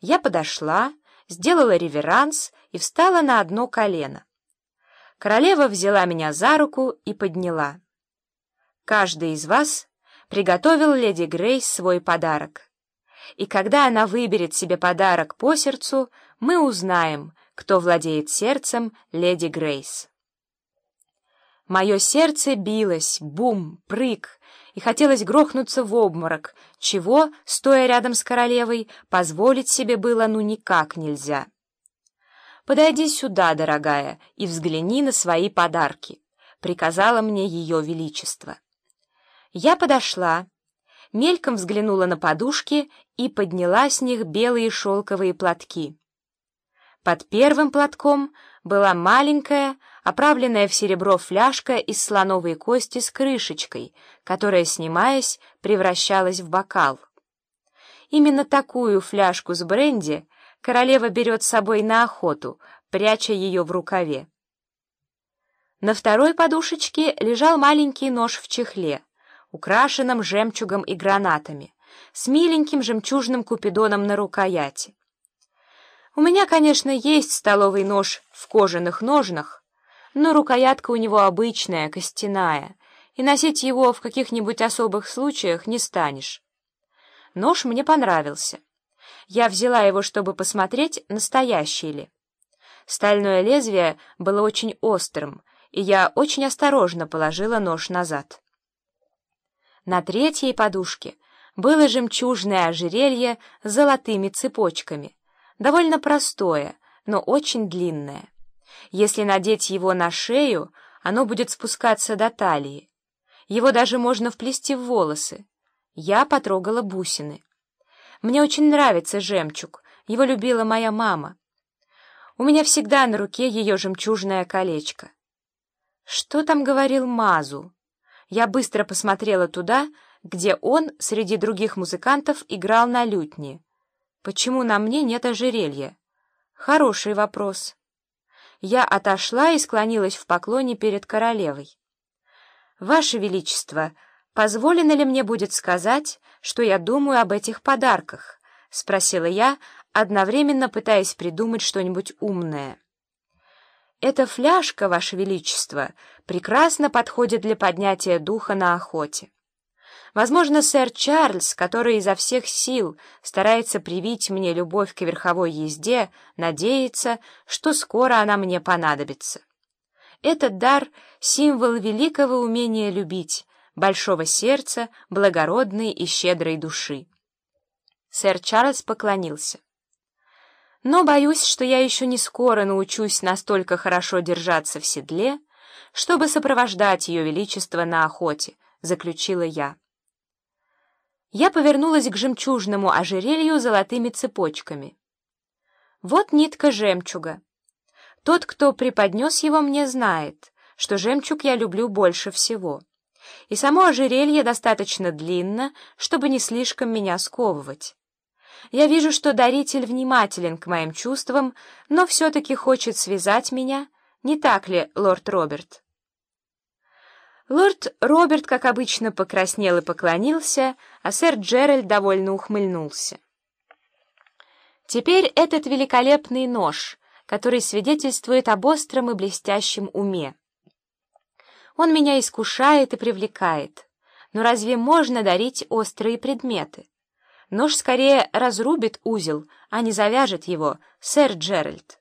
Я подошла, сделала реверанс и встала на одно колено. Королева взяла меня за руку и подняла. Каждый из вас приготовил леди Грейс свой подарок. И когда она выберет себе подарок по сердцу, мы узнаем, кто владеет сердцем леди Грейс. Мое сердце билось, бум, прыг, и хотелось грохнуться в обморок, чего, стоя рядом с королевой, позволить себе было ну никак нельзя. «Подойди сюда, дорогая, и взгляни на свои подарки», — приказала мне ее величество. Я подошла, мельком взглянула на подушки и подняла с них белые шелковые платки. Под первым платком была маленькая, оправленная в серебро фляжка из слоновой кости с крышечкой, которая, снимаясь, превращалась в бокал. Именно такую фляжку с бренди королева берет с собой на охоту, пряча ее в рукаве. На второй подушечке лежал маленький нож в чехле, украшенном жемчугом и гранатами, с миленьким жемчужным купидоном на рукояти. У меня, конечно, есть столовый нож в кожаных ножнах, но рукоятка у него обычная, костяная, и носить его в каких-нибудь особых случаях не станешь. Нож мне понравился. Я взяла его, чтобы посмотреть, настоящий ли. Стальное лезвие было очень острым, и я очень осторожно положила нож назад. На третьей подушке было жемчужное ожерелье с золотыми цепочками, довольно простое, но очень длинное. Если надеть его на шею, оно будет спускаться до талии. Его даже можно вплести в волосы. Я потрогала бусины. Мне очень нравится жемчуг, его любила моя мама. У меня всегда на руке ее жемчужное колечко. Что там говорил Мазу? Я быстро посмотрела туда, где он среди других музыкантов играл на лютне. Почему на мне нет ожерелья? Хороший вопрос. Я отошла и склонилась в поклоне перед королевой. «Ваше Величество, позволено ли мне будет сказать, что я думаю об этих подарках?» — спросила я, одновременно пытаясь придумать что-нибудь умное. «Эта фляжка, Ваше Величество, прекрасно подходит для поднятия духа на охоте. Возможно, сэр Чарльз, который изо всех сил старается привить мне любовь к верховой езде, надеется, что скоро она мне понадобится. Этот дар — символ великого умения любить, большого сердца, благородной и щедрой души. Сэр Чарльз поклонился. Но боюсь, что я еще не скоро научусь настолько хорошо держаться в седле, чтобы сопровождать ее величество на охоте, заключила я. Я повернулась к жемчужному ожерелью золотыми цепочками. Вот нитка жемчуга. Тот, кто преподнес его, мне знает, что жемчуг я люблю больше всего. И само ожерелье достаточно длинно, чтобы не слишком меня сковывать. Я вижу, что даритель внимателен к моим чувствам, но все-таки хочет связать меня, не так ли, лорд Роберт?» Лорд Роберт, как обычно, покраснел и поклонился, а сэр Джеральд довольно ухмыльнулся. Теперь этот великолепный нож, который свидетельствует об остром и блестящем уме. Он меня искушает и привлекает. Но разве можно дарить острые предметы? Нож скорее разрубит узел, а не завяжет его, сэр Джеральд.